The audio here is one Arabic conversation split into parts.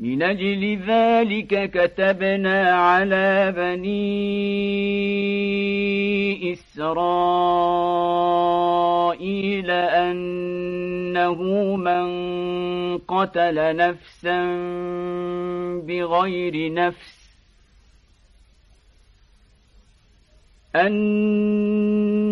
من أجل ذلك كتبنا على بني إسرائيل أنه من قتل نفسا بغير نفس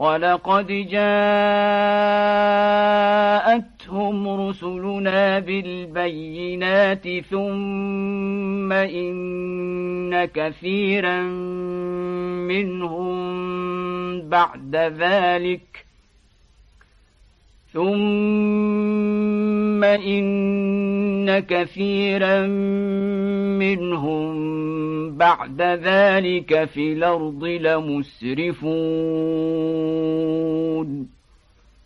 ولقد جاءتهم رسلنا بالبينات ثم إن كثيرا منهم بعد ذلك ثم إن كثيرا منهم بعد ذلك في الأرض لمسرفون.